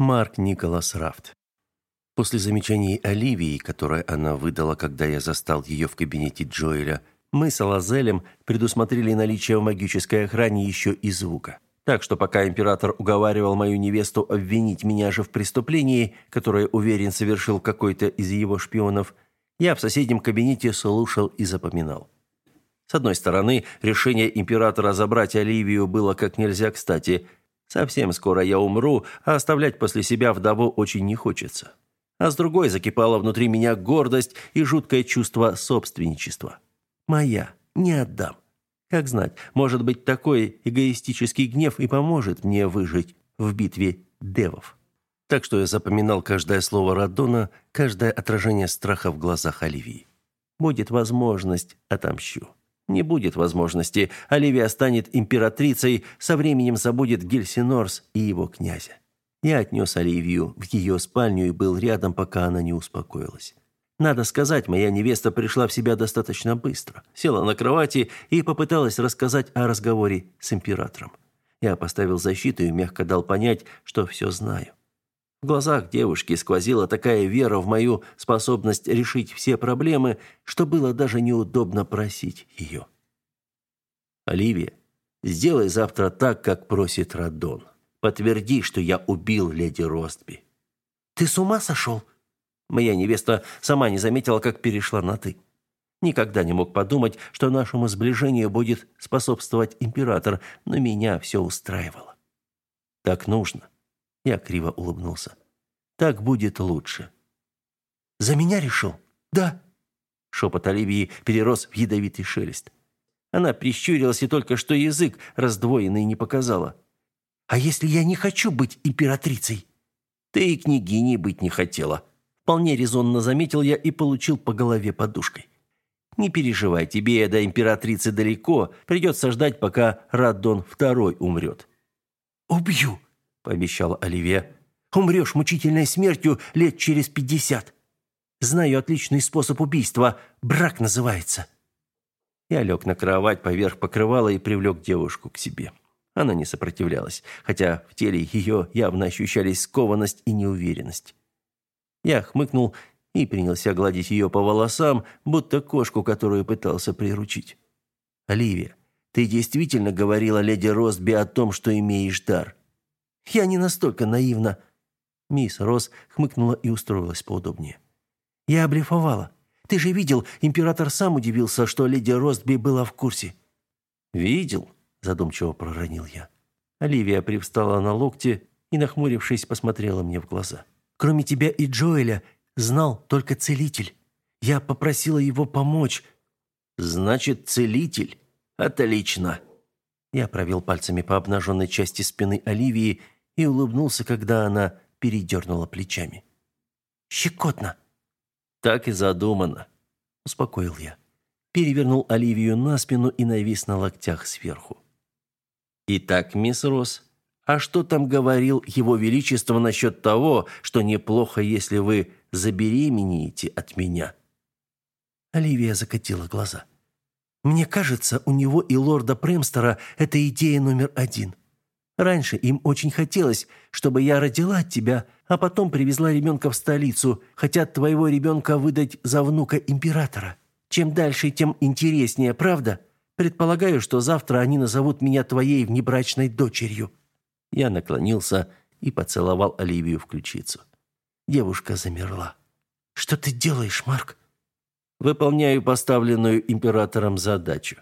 Марк Николас Рафт. После замечаний Оливии, которое она выдала, когда я застал ее в кабинете Джоэля, мы с Алазелем предусмотрели наличие в магической охране еще и звука. Так что пока император уговаривал мою невесту обвинить меня же в преступлении, которое, уверен, совершил какой-то из его шпионов, я в соседнем кабинете слушал и запоминал. С одной стороны, решение императора забрать Оливию было как нельзя кстати – Совсем скоро я умру, а оставлять после себя вдову очень не хочется. А с другой закипала внутри меня гордость и жуткое чувство собственничества. Моя, не отдам. Как знать, может быть, такой эгоистический гнев и поможет мне выжить в битве девов. Так что я запоминал каждое слово Радона, каждое отражение страха в глазах Оливии. Будет возможность, отомщу. Не будет возможности. Оливия станет императрицей, со временем забудет Гельсинорс и его князя. Я отнес Оливию в ее спальню и был рядом, пока она не успокоилась. Надо сказать, моя невеста пришла в себя достаточно быстро. Села на кровати и попыталась рассказать о разговоре с императором. Я поставил защиту и мягко дал понять, что все знаю. В глазах девушки сквозила такая вера в мою способность решить все проблемы, что было даже неудобно просить ее. «Оливия, сделай завтра так, как просит Радон. Подтверди, что я убил леди Ростби». «Ты с ума сошел?» Моя невеста сама не заметила, как перешла на «ты». Никогда не мог подумать, что нашему сближению будет способствовать император, но меня все устраивало. Так нужно. Я криво улыбнулся. Так будет лучше. За меня решил? Да. Шепот Оливии перерос в ядовитый шелест. Она прищурилась и только что язык раздвоенный не показала. А если я не хочу быть императрицей? Ты и княгиней быть не хотела. Вполне резонно заметил я и получил по голове подушкой. Не переживай, тебе до императрицы далеко, придется ждать, пока Раддон II умрет. Убью, пообещала Оливия. Умрешь мучительной смертью лет через пятьдесят. Знаю отличный способ убийства. Брак называется. Я лег на кровать поверх покрывала и привлек девушку к себе. Она не сопротивлялась, хотя в теле ее явно ощущались скованность и неуверенность. Я хмыкнул и принялся гладить ее по волосам, будто кошку, которую пытался приручить. «Оливия, ты действительно говорила леди Росби о том, что имеешь дар?» Я не настолько наивна. Мисс Росс хмыкнула и устроилась поудобнее. Я облифовала. Ты же видел, император сам удивился, что леди Ростби была в курсе. Видел, задумчиво проронил я. Оливия привстала на локте и, нахмурившись, посмотрела мне в глаза. Кроме тебя и Джоэля, знал только целитель. Я попросила его помочь. Значит, целитель. Отлично. Я провел пальцами по обнаженной части спины Оливии и улыбнулся, когда она передернула плечами. «Щекотно!» «Так и задумано», — успокоил я. Перевернул Оливию на спину и навис на локтях сверху. «Итак, мисс Росс, а что там говорил его величество насчет того, что неплохо, если вы забеременеете от меня?» Оливия закатила глаза. «Мне кажется, у него и лорда Премстера это идея номер один. Раньше им очень хотелось, чтобы я родила тебя, а потом привезла ребенка в столицу. Хотят твоего ребенка выдать за внука императора. Чем дальше, тем интереснее, правда? Предполагаю, что завтра они назовут меня твоей внебрачной дочерью». Я наклонился и поцеловал Оливию в ключицу. Девушка замерла. «Что ты делаешь, Марк?» «Выполняю поставленную императором задачу».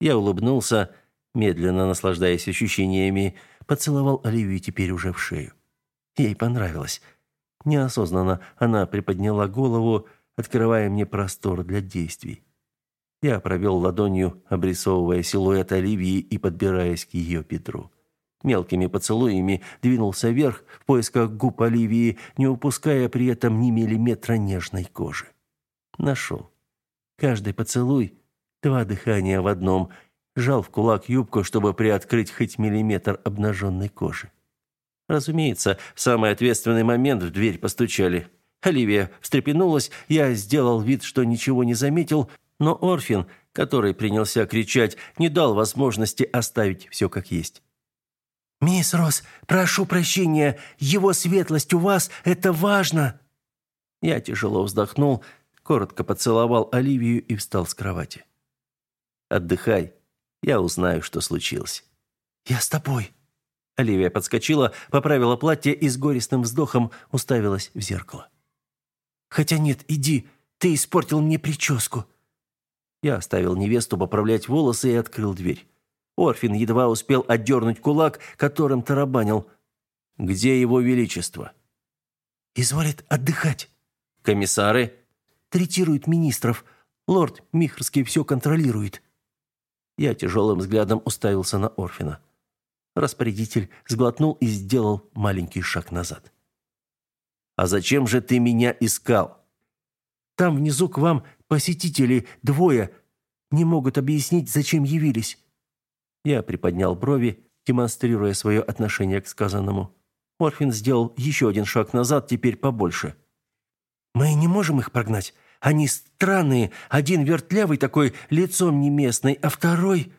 Я улыбнулся, медленно наслаждаясь ощущениями, поцеловал Оливию теперь уже в шею. Ей понравилось. Неосознанно она приподняла голову, открывая мне простор для действий. Я провел ладонью, обрисовывая силуэт Оливии и подбираясь к ее бедру. Мелкими поцелуями двинулся вверх в поисках губ Оливии, не упуская при этом ни миллиметра нежной кожи. Нашел. Каждый поцелуй — два дыхания в одном — Жал в кулак юбку, чтобы приоткрыть хоть миллиметр обнаженной кожи. Разумеется, в самый ответственный момент в дверь постучали. Оливия встрепенулась, я сделал вид, что ничего не заметил, но Орфин, который принялся кричать, не дал возможности оставить все как есть. «Мисс Росс, прошу прощения, его светлость у вас – это важно!» Я тяжело вздохнул, коротко поцеловал Оливию и встал с кровати. «Отдыхай, я узнаю, что случилось». «Я с тобой». Оливия подскочила, поправила платье и с горестным вздохом уставилась в зеркало. «Хотя нет, иди, ты испортил мне прическу». Я оставил невесту поправлять волосы и открыл дверь. Орфин едва успел отдернуть кулак, которым тарабанил. «Где его величество?» «Изволит отдыхать». «Комиссары?» «Третирует министров. Лорд Михрский все контролирует». Я тяжелым взглядом уставился на Орфина. Распорядитель сглотнул и сделал маленький шаг назад. «А зачем же ты меня искал?» «Там внизу к вам посетители, двое. Не могут объяснить, зачем явились». Я приподнял брови, демонстрируя свое отношение к сказанному. Орфин сделал еще один шаг назад, теперь побольше. «Мы не можем их прогнать. Они странные. Один вертлявый такой, лицом не местный, а второй...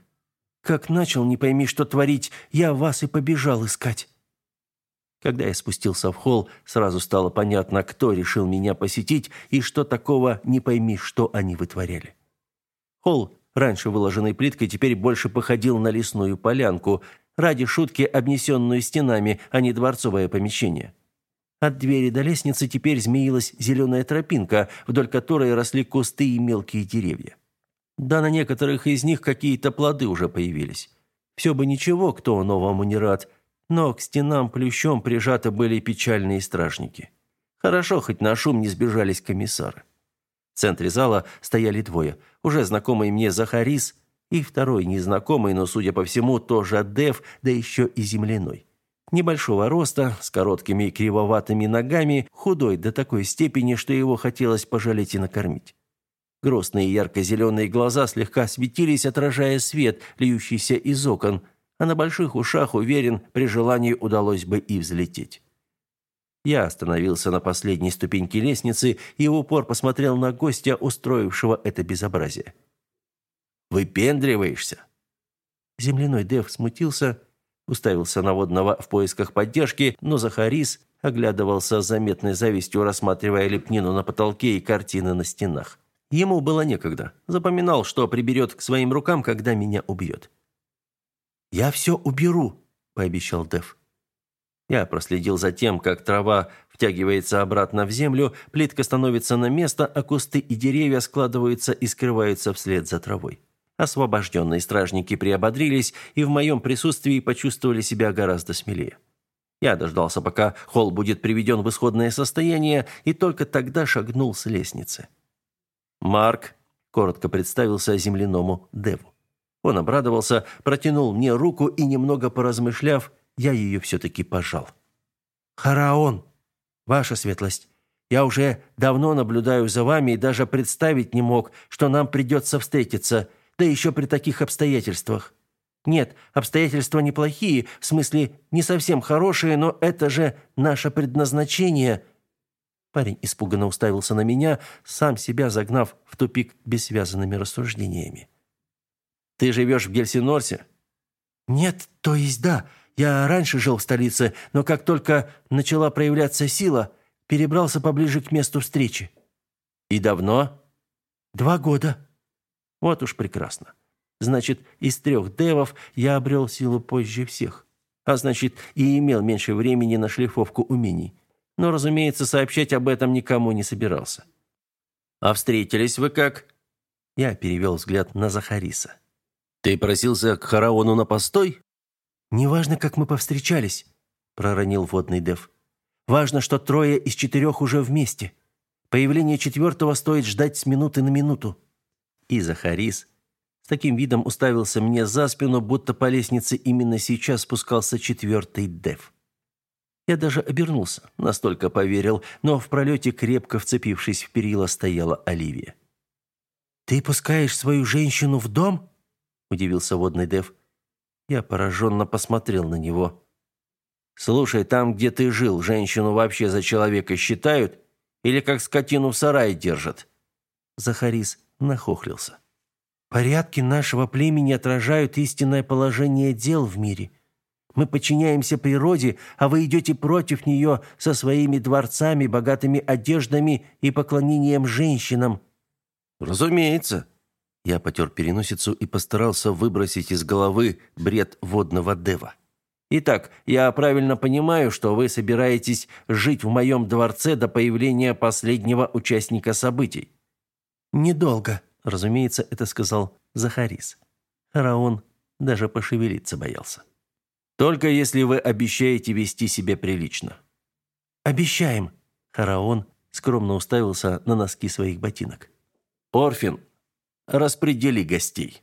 Как начал, не пойми, что творить, я вас и побежал искать». Когда я спустился в холл, сразу стало понятно, кто решил меня посетить и что такого не пойми, что они вытворяли. Холл раньше выложенной плиткой, теперь больше походил на лесную полянку, ради шутки обнесенную стенами, а не дворцовое помещение. От двери до лестницы теперь змеилась зеленая тропинка, вдоль которой росли кусты и мелкие деревья. Да на некоторых из них какие-то плоды уже появились. Все бы ничего, кто новому не рад, но к стенам плющом прижаты были печальные стражники. Хорошо, хоть на шум не сбежались комиссары. В центре зала стояли двое. Уже знакомый мне Захарис и второй незнакомый, но, судя по всему, тоже Дев, да еще и земляной. Небольшого роста, с короткими кривоватыми ногами, худой до такой степени, что его хотелось пожалеть и накормить. Грустные ярко-зеленые глаза слегка светились, отражая свет, льющийся из окон, а на больших ушах, уверен, при желании удалось бы и взлететь. Я остановился на последней ступеньке лестницы и в упор посмотрел на гостя, устроившего это безобразие. «Выпендриваешься?» Земляной Дев смутился, уставился на водного в поисках поддержки, но Захарис оглядывался с заметной завистью, рассматривая лепнину на потолке и картины на стенах. Ему было некогда. Запоминал, что приберет к своим рукам, когда меня убьет. «Я все уберу», — пообещал Дев. Я проследил за тем, как трава втягивается обратно в землю, плитка становится на место, а кусты и деревья складываются и скрываются вслед за травой. Освобожденные стражники приободрились и в моем присутствии почувствовали себя гораздо смелее. Я дождался, пока холл будет приведен в исходное состояние, и только тогда шагнул с лестницы. «Марк», — коротко представился земляному Деву. Он обрадовался, протянул мне руку и, немного поразмышляв, я ее все-таки пожал. «Хараон, ваша светлость, я уже давно наблюдаю за вами и даже представить не мог, что нам придется встретиться, да еще при таких обстоятельствах. Нет, обстоятельства неплохие, в смысле, не совсем хорошие, но это же наше предназначение». Парень испуганно уставился на меня, сам себя загнав в тупик бессвязанными рассуждениями. «Ты живешь в Гельсинорсе?» «Нет, то есть да. Я раньше жил в столице, но как только начала проявляться сила, перебрался поближе к месту встречи. И давно? Два года. Вот уж прекрасно. Значит, из трех девов я обрел силу позже всех. А значит, и имел меньше времени на шлифовку умений. Но, разумеется, сообщать об этом никому не собирался. А встретились вы как? Я перевел взгляд на Захариса. Ты просился к Хараону на постой? «Неважно, как мы повстречались», — проронил водный Дев. «Важно, что трое из четырех уже вместе. Появление четвертого стоит ждать с минуты на минуту». И Захарис с таким видом уставился мне за спину, будто по лестнице именно сейчас спускался четвертый Дев. Я даже обернулся, настолько поверил, но в пролете, крепко вцепившись в перила, стояла Оливия. «Ты пускаешь свою женщину в дом?» – удивился водный Дев. Я пораженно посмотрел на него. «Слушай, там, где ты жил, женщину вообще за человека считают? Или как скотину в сарае держат?» Захарис нахохлился. «Порядки нашего племени отражают истинное положение дел в мире. Мы подчиняемся природе, а вы идете против нее со своими дворцами, богатыми одеждами и поклонением женщинам». «Разумеется». Я потер переносицу и постарался выбросить из головы бред водного дева. «Итак, я правильно понимаю, что вы собираетесь жить в моем дворце до появления последнего участника событий?» «Недолго», разумеется, это сказал Захарис. Раон даже пошевелиться боялся. Только если вы обещаете вести себя прилично. Обещаем. Хараон скромно уставился на носки своих ботинок. Орфин, распредели гостей.